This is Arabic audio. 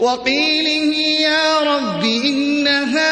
وقيله يا رب إنها